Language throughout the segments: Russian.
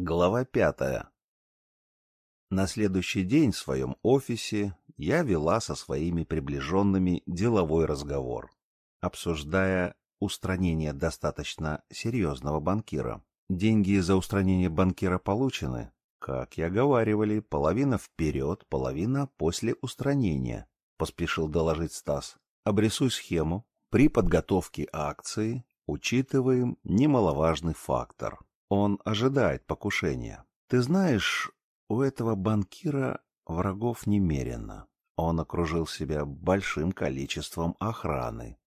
Глава пятая. На следующий день в своем офисе я вела со своими приближенными деловой разговор, обсуждая устранение достаточно серьезного банкира. Деньги за устранение банкира получены, как и оговаривали, половина вперед, половина после устранения, поспешил доложить Стас. Обрисуй схему. При подготовке акции учитываем немаловажный фактор. Он ожидает покушения. Ты знаешь, у этого банкира врагов немерено. Он окружил себя большим количеством охраны.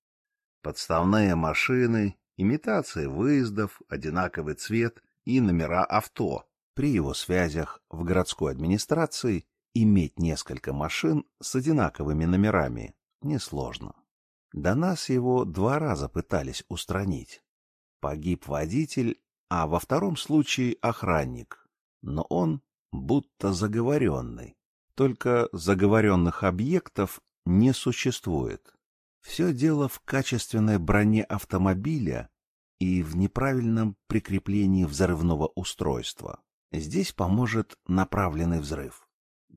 Подставные машины, имитация выездов, одинаковый цвет и номера авто. При его связях в городской администрации иметь несколько машин с одинаковыми номерами несложно. До нас его два раза пытались устранить. Погиб водитель, а во втором случае охранник. Но он будто заговоренный. Только заговоренных объектов не существует. Все дело в качественной броне автомобиля и в неправильном прикреплении взрывного устройства. Здесь поможет направленный взрыв.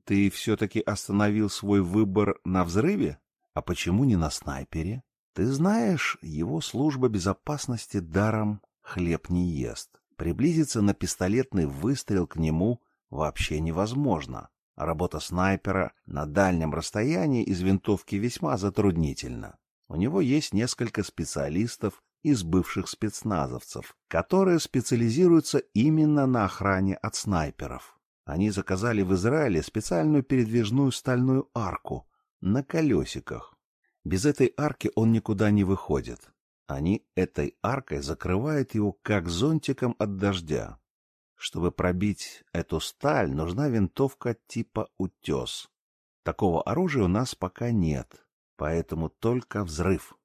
Ты все-таки остановил свой выбор на взрыве? А почему не на снайпере? Ты знаешь, его служба безопасности даром хлеб не ест. Приблизиться на пистолетный выстрел к нему вообще невозможно. Работа снайпера на дальнем расстоянии из винтовки весьма затруднительна. У него есть несколько специалистов из бывших спецназовцев, которые специализируются именно на охране от снайперов. Они заказали в Израиле специальную передвижную стальную арку на колесиках. Без этой арки он никуда не выходит. Они этой аркой закрывают его как зонтиком от дождя. Чтобы пробить эту сталь, нужна винтовка типа «Утес». Такого оружия у нас пока нет, поэтому только взрыв.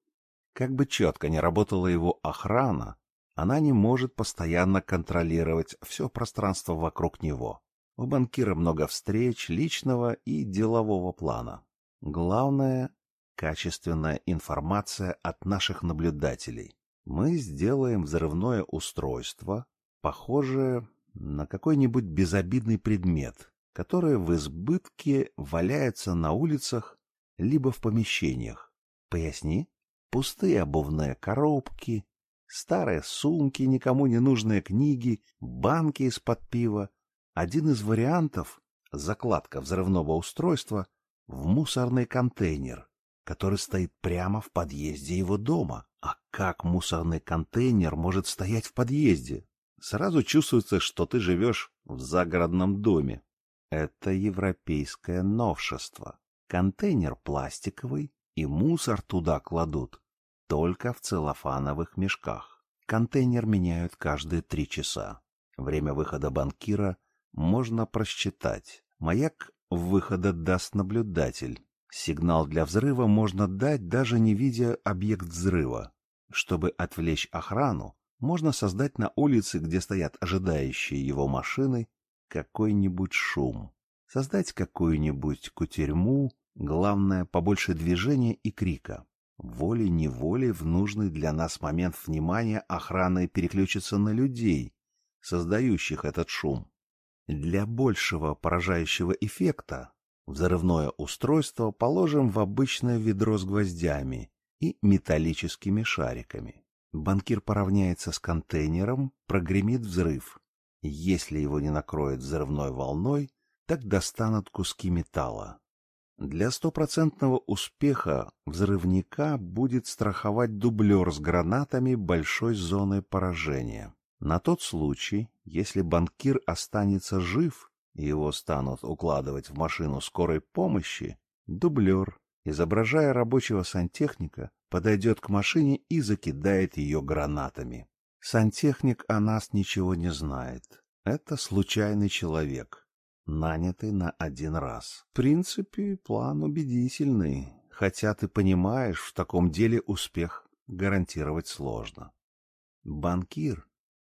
Как бы четко не работала его охрана, она не может постоянно контролировать все пространство вокруг него. У банкира много встреч личного и делового плана. Главное — качественная информация от наших наблюдателей. Мы сделаем взрывное устройство, похожее на какой-нибудь безобидный предмет, который в избытке валяется на улицах либо в помещениях. Поясни? Пустые обувные коробки, старые сумки, никому не нужные книги, банки из-под пива. Один из вариантов — закладка взрывного устройства в мусорный контейнер, который стоит прямо в подъезде его дома. А как мусорный контейнер может стоять в подъезде? Сразу чувствуется, что ты живешь в загородном доме. Это европейское новшество. Контейнер пластиковый, и мусор туда кладут только в целлофановых мешках. Контейнер меняют каждые три часа. Время выхода банкира можно просчитать. Маяк выхода даст наблюдатель. Сигнал для взрыва можно дать, даже не видя объект взрыва. Чтобы отвлечь охрану, можно создать на улице, где стоят ожидающие его машины, какой-нибудь шум. Создать какую-нибудь кутерьму, главное, побольше движения и крика. Волей-неволей в нужный для нас момент внимания охрана переключится на людей, создающих этот шум. Для большего поражающего эффекта взрывное устройство положим в обычное ведро с гвоздями и металлическими шариками. Банкир поравняется с контейнером, прогремит взрыв. Если его не накроет взрывной волной, так достанут куски металла. Для стопроцентного успеха взрывника будет страховать дублер с гранатами большой зоны поражения. На тот случай, если банкир останется жив, его станут укладывать в машину скорой помощи, дублер, изображая рабочего сантехника, подойдет к машине и закидает ее гранатами. Сантехник о нас ничего не знает. Это случайный человек нанятый на один раз. В принципе, план убедительный, хотя ты понимаешь, в таком деле успех гарантировать сложно. Банкир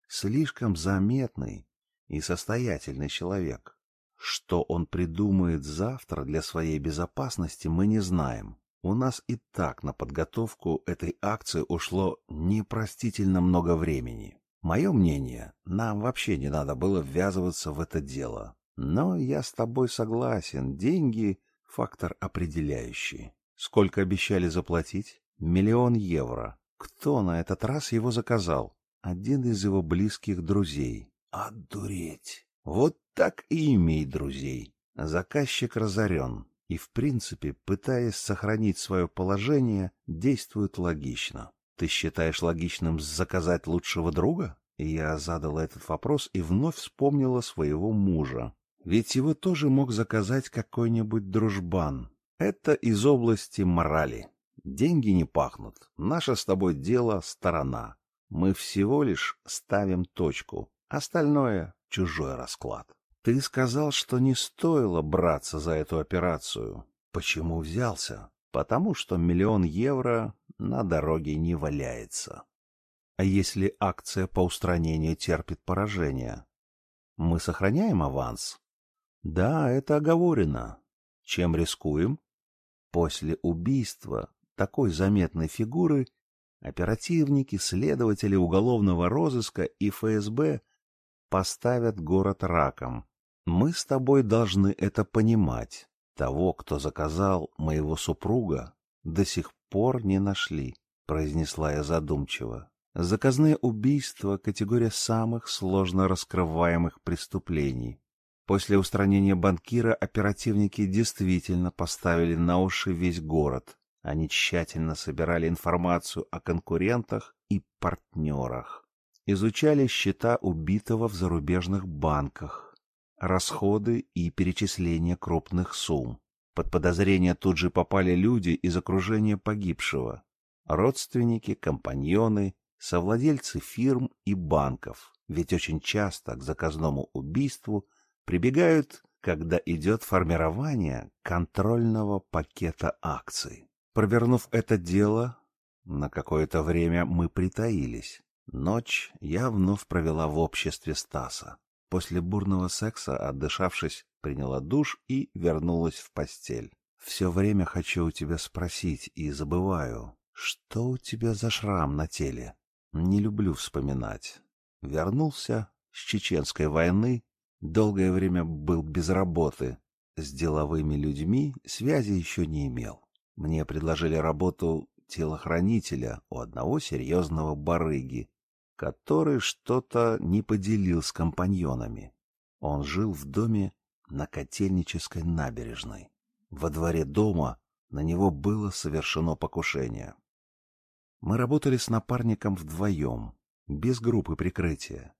слишком заметный и состоятельный человек. Что он придумает завтра для своей безопасности, мы не знаем. У нас и так на подготовку этой акции ушло непростительно много времени. Мое мнение, нам вообще не надо было ввязываться в это дело. Но я с тобой согласен, деньги — фактор определяющий. Сколько обещали заплатить? Миллион евро. Кто на этот раз его заказал? Один из его близких друзей. Отдуреть! Вот так и имей друзей. Заказчик разорен и, в принципе, пытаясь сохранить свое положение, действует логично. Ты считаешь логичным заказать лучшего друга? Я задала этот вопрос и вновь вспомнила своего мужа. Ведь его тоже мог заказать какой-нибудь дружбан. Это из области морали. Деньги не пахнут. Наше с тобой дело — сторона. Мы всего лишь ставим точку. Остальное — чужой расклад. Ты сказал, что не стоило браться за эту операцию. Почему взялся? Потому что миллион евро на дороге не валяется. А если акция по устранению терпит поражение? Мы сохраняем аванс? Да, это оговорено. Чем рискуем? После убийства такой заметной фигуры оперативники, следователи уголовного розыска и ФСБ поставят город раком. Мы с тобой должны это понимать. Того, кто заказал моего супруга, до сих пор не нашли, произнесла я задумчиво. Заказные убийства — категория самых сложно раскрываемых преступлений. После устранения банкира оперативники действительно поставили на уши весь город. Они тщательно собирали информацию о конкурентах и партнерах. Изучали счета убитого в зарубежных банках, расходы и перечисления крупных сумм. Под подозрение тут же попали люди из окружения погибшего, родственники, компаньоны, совладельцы фирм и банков, ведь очень часто к заказному убийству прибегают, когда идет формирование контрольного пакета акций. Провернув это дело, на какое-то время мы притаились. Ночь я вновь провела в обществе Стаса. После бурного секса, отдышавшись, приняла душ и вернулась в постель. Все время хочу у тебя спросить и забываю, что у тебя за шрам на теле? Не люблю вспоминать. Вернулся с чеченской войны, долгое время был без работы. С деловыми людьми связи еще не имел. Мне предложили работу телохранителя у одного серьезного барыги, который что-то не поделил с компаньонами. Он жил в доме на Котельнической набережной. Во дворе дома на него было совершено покушение. Мы работали с напарником вдвоем, без группы прикрытия.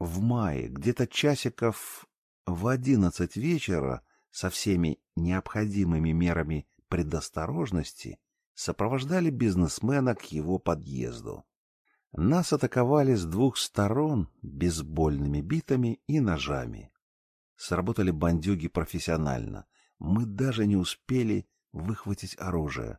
В мае, где-то часиков в одиннадцать вечера, со всеми необходимыми мерами предосторожности, сопровождали бизнесмена к его подъезду. Нас атаковали с двух сторон бейсбольными битами и ножами. Сработали бандюги профессионально. Мы даже не успели выхватить оружие.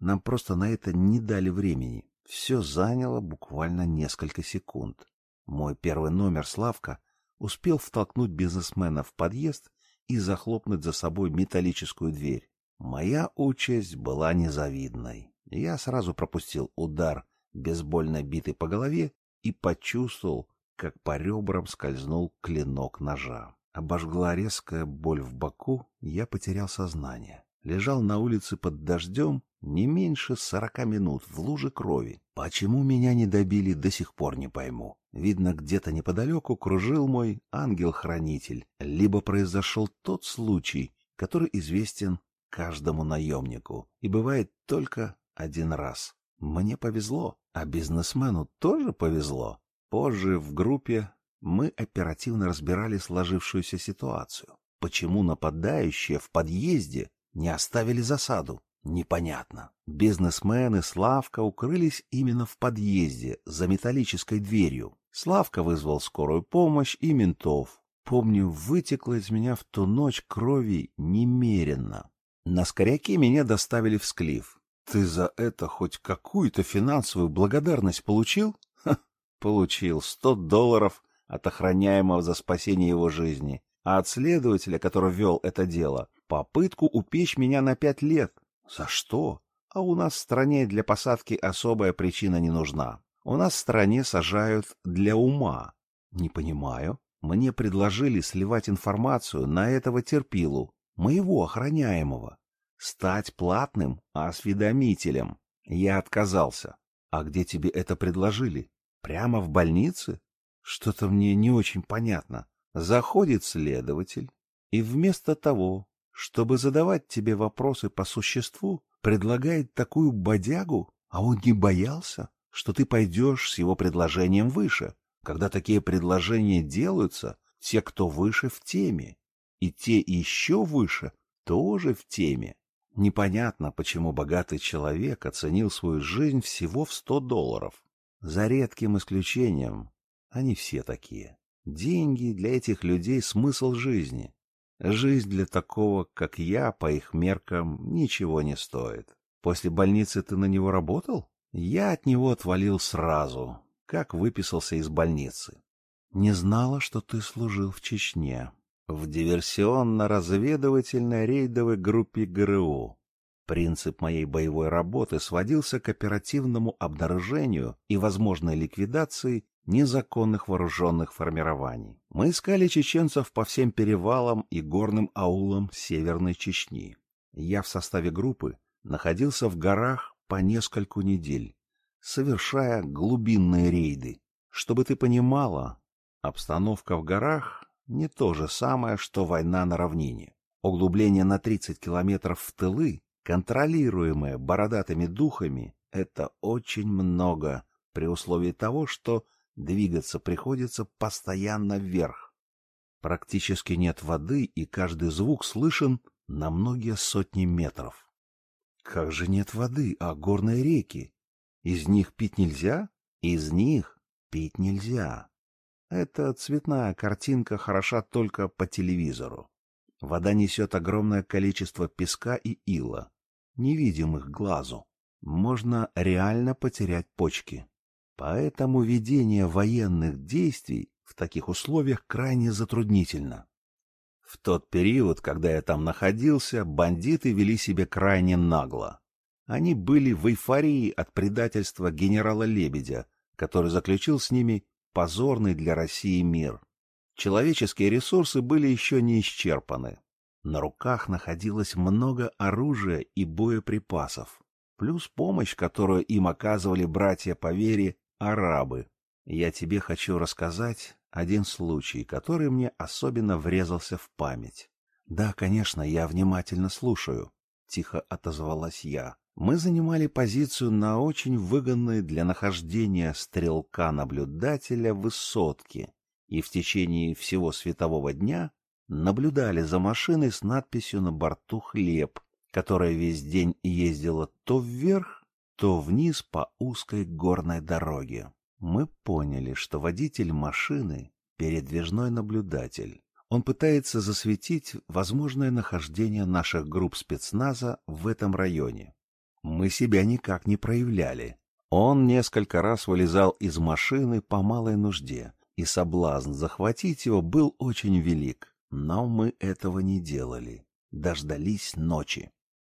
Нам просто на это не дали времени. Все заняло буквально несколько секунд. Мой первый номер Славка успел втолкнуть бизнесмена в подъезд и захлопнуть за собой металлическую дверь. Моя участь была незавидной. Я сразу пропустил удар бейсбольной битой по голове и почувствовал, как по ребрам скользнул клинок ножа. Обожгла резкая боль в боку, я потерял сознание. Лежал на улице под дождем не меньше сорока минут в луже крови. Почему меня не добили, до сих пор не пойму. Видно, где-то неподалеку кружил мой ангел-хранитель, либо произошел тот случай, который известен каждому наемнику и бывает только один раз. Мне повезло, а бизнесмену тоже повезло. Позже в группе мы оперативно разбирали сложившуюся ситуацию. Почему нападающие в подъезде не оставили засаду? Непонятно. Бизнесмены Славка укрылись именно в подъезде, за металлической дверью. Славка вызвал скорую помощь и ментов. Помню, вытекло из меня в ту ночь крови немерено. На скоряке меня доставили в склиф. Ты за это хоть какую-то финансовую благодарность получил? Ха, получил. Сто долларов от охраняемого за спасение его жизни. А от следователя, который вел это дело, попытку упечь меня на пять лет. За что? А у нас в стране для посадки особая причина не нужна. У нас в стране сажают для ума. Не понимаю. Мне предложили сливать информацию на этого терпилу, моего охраняемого. Стать платным осведомителем. Я отказался. А где тебе это предложили? Прямо в больнице? Что-то мне не очень понятно. Заходит следователь, и вместо того, чтобы задавать тебе вопросы по существу, предлагает такую бодягу, а он не боялся, что ты пойдешь с его предложением выше. Когда такие предложения делаются, те, кто выше, в теме, и те еще выше, тоже в теме. Непонятно, почему богатый человек оценил свою жизнь всего в сто долларов. За редким исключением, они все такие. Деньги для этих людей — смысл жизни. Жизнь для такого, как я, по их меркам, ничего не стоит. После больницы ты на него работал? Я от него отвалил сразу, как выписался из больницы. Не знала, что ты служил в Чечне. В диверсионно-разведывательной рейдовой группе ГРУ. Принцип моей боевой работы сводился к оперативному обнаружению и возможной ликвидации незаконных вооруженных формирований. Мы искали чеченцев по всем перевалам и горным аулам Северной Чечни. Я в составе группы находился в горах по нескольку недель, совершая глубинные рейды. Чтобы ты понимала, обстановка в горах не то же самое, что война на равнине. Углубление на 30 километров в тылы контролируемое бородатыми духами, это очень много при условии того, что двигаться приходится постоянно вверх. Практически нет воды, и каждый звук слышен на многие сотни метров. Как же нет воды, а горные реки? Из них пить нельзя? Из них пить нельзя. Эта цветная картинка хороша только по телевизору. Вода несет огромное количество песка и ила, невидимых глазу. Можно реально потерять почки. Поэтому ведение военных действий в таких условиях крайне затруднительно. В тот период, когда я там находился, бандиты вели себя крайне нагло. Они были в эйфории от предательства генерала Лебедя, который заключил с ними позорный для России мир. Человеческие ресурсы были еще не исчерпаны. На руках находилось много оружия и боеприпасов, плюс помощь, которую им оказывали братья по вере арабы. Я тебе хочу рассказать один случай, который мне особенно врезался в память. Да, конечно, я внимательно слушаю, тихо отозвалась я. Мы занимали позицию на очень выгодной для нахождения стрелка-наблюдателя высотке и в течение всего светового дня наблюдали за машиной с надписью на борту «Хлеб», которая весь день ездила то вверх, то вниз по узкой горной дороге. Мы поняли, что водитель машины — передвижной наблюдатель. Он пытается засветить возможное нахождение наших групп спецназа в этом районе. Мы себя никак не проявляли. Он несколько раз вылезал из машины по малой нужде, и соблазн захватить его был очень велик. Но мы этого не делали. Дождались ночи.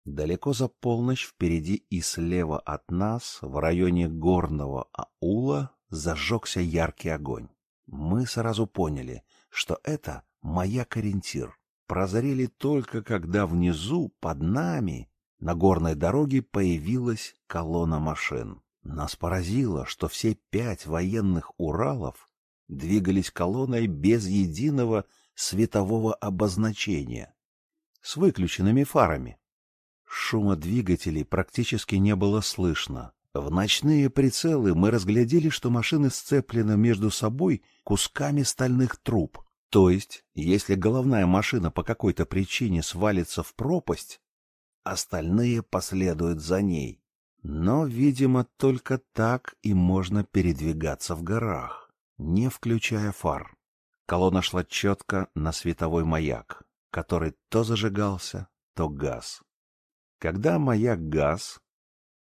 Далеко за полночь впереди и слева от нас, в районе горного аула, зажегся яркий огонь. Мы сразу поняли, что это маяк-ориентир. Прозрели только, когда внизу, под нами, на горной дороге появилась колонна машин. Нас поразило, что все пять военных Уралов двигались колонной без единого светового обозначения, с выключенными фарами. Шума двигателей практически не было слышно. В ночные прицелы мы разглядели, что машины сцеплены между собой кусками стальных труб. То есть, если головная машина по какой-то причине свалится в пропасть, остальные последуют за ней. Но, видимо, только так и можно передвигаться в горах, не включая фар. Колонна шла четко на световой маяк, который то зажигался, то газ. Когда маяк газ,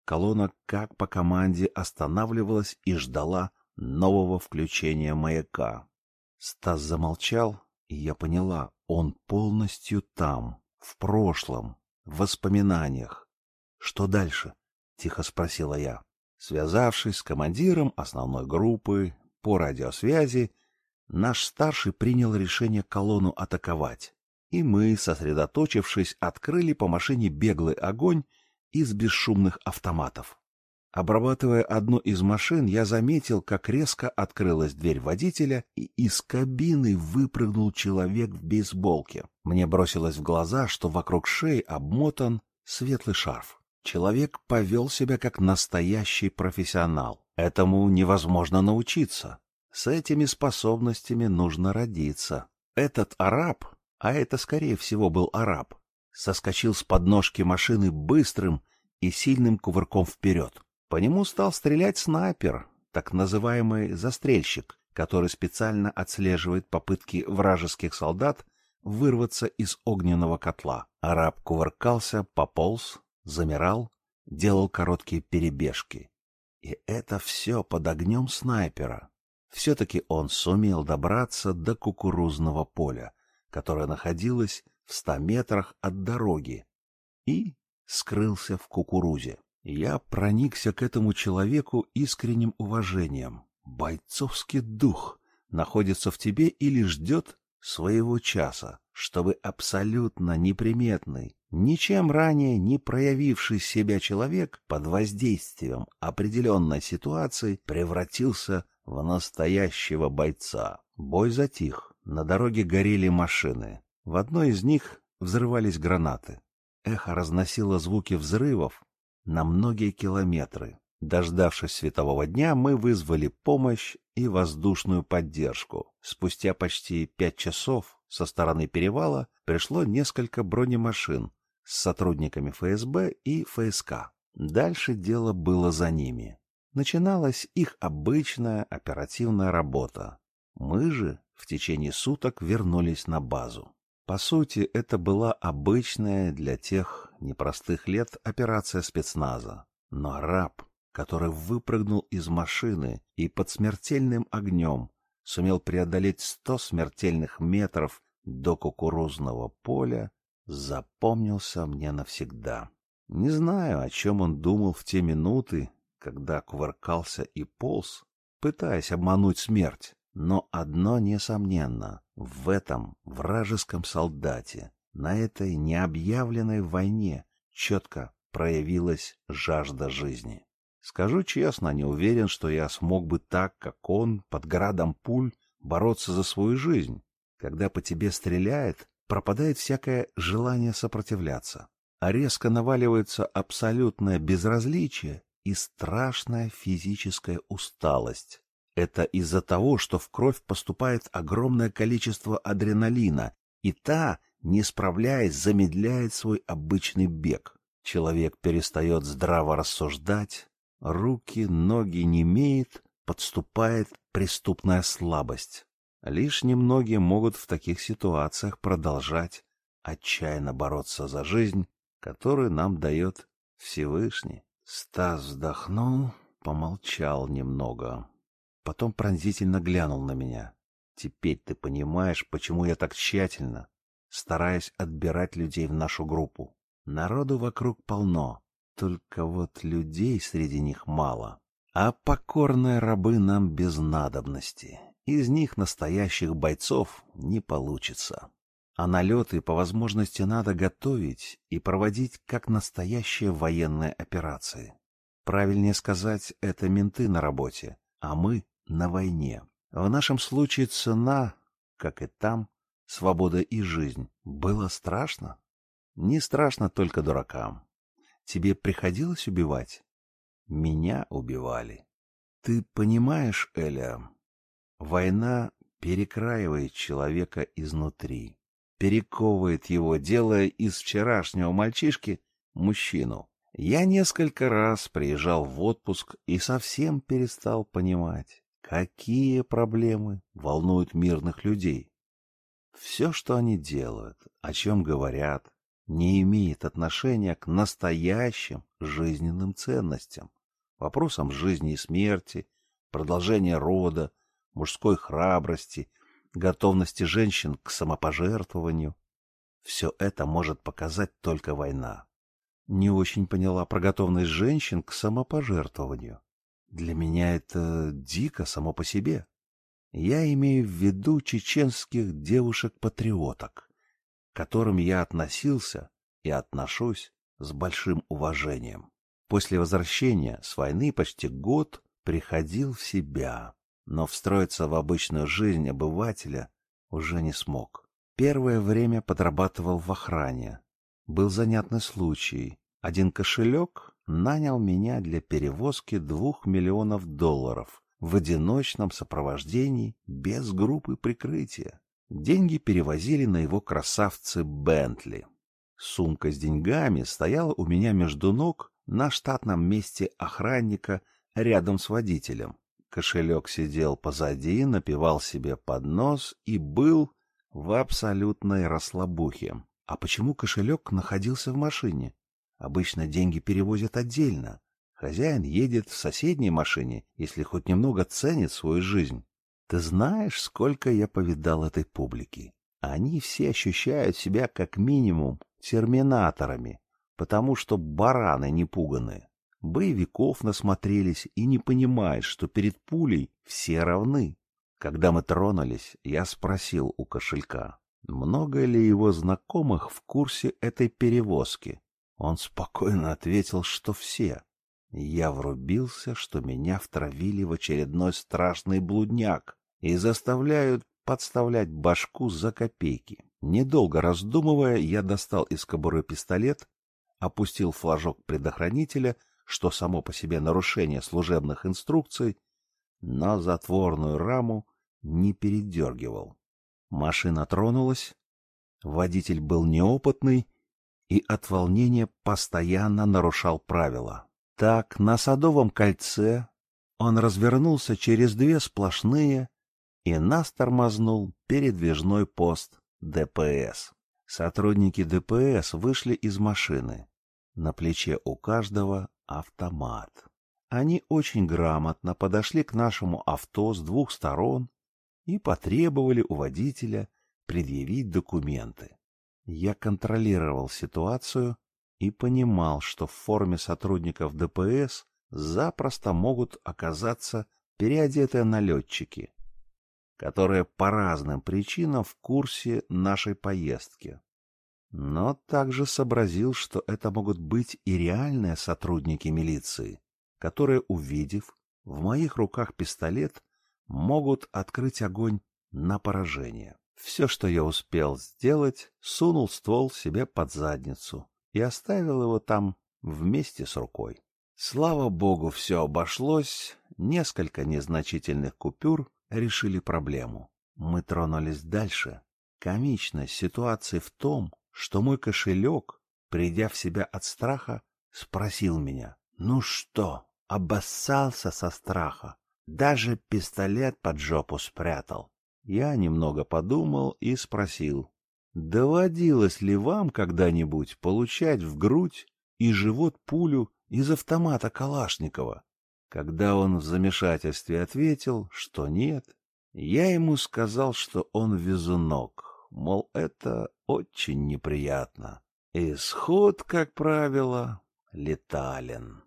колонна как по команде останавливалась и ждала нового включения маяка. Стас замолчал, и я поняла, он полностью там, в прошлом, воспоминаниях. — Что дальше? — тихо спросила я. Связавшись с командиром основной группы по радиосвязи, наш старший принял решение колонну атаковать, и мы, сосредоточившись, открыли по машине беглый огонь из бесшумных автоматов. Обрабатывая одну из машин, я заметил, как резко открылась дверь водителя, и из кабины выпрыгнул человек в бейсболке. Мне бросилось в глаза, что вокруг шеи обмотан светлый шарф. Человек повел себя как настоящий профессионал. Этому невозможно научиться. С этими способностями нужно родиться. Этот араб, а это скорее всего был араб, соскочил с подножки машины быстрым и сильным кувырком вперед. По нему стал стрелять снайпер, так называемый застрельщик, который специально отслеживает попытки вражеских солдат вырваться из огненного котла. Араб кувыркался, пополз, замирал, делал короткие перебежки. И это все под огнем снайпера. Все-таки он сумел добраться до кукурузного поля, которое находилось в ста метрах от дороги, и скрылся в кукурузе. Я проникся к этому человеку искренним уважением. Бойцовский дух находится в тебе или ждет своего часа, чтобы абсолютно неприметный, ничем ранее не проявивший себя человек под воздействием определенной ситуации превратился в настоящего бойца. Бой затих. На дороге горели машины. В одной из них взрывались гранаты. Эхо разносило звуки взрывов, на многие километры. Дождавшись светового дня, мы вызвали помощь и воздушную поддержку. Спустя почти пять часов со стороны перевала пришло несколько бронемашин с сотрудниками ФСБ и ФСК. Дальше дело было за ними. Начиналась их обычная оперативная работа. Мы же в течение суток вернулись на базу. По сути, это была обычная для тех непростых лет операция спецназа. Но араб, который выпрыгнул из машины и под смертельным огнем сумел преодолеть сто смертельных метров до кукурузного поля, запомнился мне навсегда. Не знаю, о чем он думал в те минуты, когда кувыркался и полз, пытаясь обмануть смерть. Но одно несомненно, в этом вражеском солдате, на этой необъявленной войне четко проявилась жажда жизни. Скажу честно, не уверен, что я смог бы так, как он, под градом пуль, бороться за свою жизнь. Когда по тебе стреляет, пропадает всякое желание сопротивляться, а резко наваливается абсолютное безразличие и страшная физическая усталость. Это из-за того, что в кровь поступает огромное количество адреналина, и та, не справляясь, замедляет свой обычный бег. Человек перестает здраво рассуждать, руки, ноги не имеет, подступает преступная слабость. Лишь немногие могут в таких ситуациях продолжать отчаянно бороться за жизнь, которую нам дает Всевышний. Стас вздохнул, помолчал немного. Потом пронзительно глянул на меня. Теперь ты понимаешь, почему я так тщательно стараюсь отбирать людей в нашу группу. Народу вокруг полно, только вот людей среди них мало. А покорные рабы нам без надобности. Из них настоящих бойцов не получится. А налеты по возможности надо готовить и проводить как настоящие военные операции. Правильнее сказать, это менты на работе, а мы на войне. В нашем случае цена, как и там, свобода и жизнь. Было страшно? Не страшно только дуракам. Тебе приходилось убивать? Меня убивали. Ты понимаешь, Эля, война перекраивает человека изнутри, перековывает его, делая из вчерашнего мальчишки мужчину. Я несколько раз приезжал в отпуск и совсем перестал понимать. Какие проблемы волнуют мирных людей? Все, что они делают, о чем говорят, не имеет отношения к настоящим жизненным ценностям, вопросам жизни и смерти, продолжения рода, мужской храбрости, готовности женщин к самопожертвованию. Все это может показать только война. Не очень поняла про готовность женщин к самопожертвованию. Для меня это дико само по себе. Я имею в виду чеченских девушек-патриоток, к которым я относился и отношусь с большим уважением. После возвращения с войны почти год приходил в себя, но встроиться в обычную жизнь обывателя уже не смог. Первое время подрабатывал в охране. Был занятный случай. Один кошелек нанял меня для перевозки двух миллионов долларов в одиночном сопровождении без группы прикрытия. Деньги перевозили на его красавце Бентли. Сумка с деньгами стояла у меня между ног на штатном месте охранника рядом с водителем. Кошелек сидел позади, напивал себе под нос и был в абсолютной расслабухе. А почему кошелек находился в машине? Обычно деньги перевозят отдельно. Хозяин едет в соседней машине, если хоть немного ценит свою жизнь. Ты знаешь, сколько я повидал этой публики. Они все ощущают себя как минимум терминаторами, потому что бараны не пуганы. Боевиков насмотрелись и не понимают, что перед пулей все равны. Когда мы тронулись, я спросил у кошелька, много ли его знакомых в курсе этой перевозки. Он спокойно ответил, что все. Я врубился, что меня втравили в очередной страшный блудняк и заставляют подставлять башку за копейки. Недолго раздумывая, я достал из кобуры пистолет, опустил флажок предохранителя, что само по себе нарушение служебных инструкций, но затворную раму не передергивал. Машина тронулась, водитель был неопытный и от волнения постоянно нарушал правила. Так, на Садовом кольце он развернулся через две сплошные и нас тормознул передвижной пост ДПС. Сотрудники ДПС вышли из машины. На плече у каждого автомат. Они очень грамотно подошли к нашему авто с двух сторон и потребовали у водителя предъявить документы. Я контролировал ситуацию и понимал, что в форме сотрудников ДПС запросто могут оказаться переодетые налетчики, которые по разным причинам в курсе нашей поездки. Но также сообразил, что это могут быть и реальные сотрудники милиции, которые, увидев в моих руках пистолет, могут открыть огонь на поражение. Все, что я успел сделать, сунул ствол себе под задницу и оставил его там вместе с рукой. Слава богу, все обошлось, несколько незначительных купюр решили проблему. Мы тронулись дальше. Комичность ситуации в том, что мой кошелек, придя в себя от страха, спросил меня, «Ну что, обоссался со страха? Даже пистолет под жопу спрятал?» Я немного подумал и спросил, «Доводилось ли вам когда-нибудь получать в грудь и живот пулю из автомата Калашникова?» Когда он в замешательстве ответил, что нет, я ему сказал, что он везунок, мол, это очень неприятно. Исход, как правило, летален.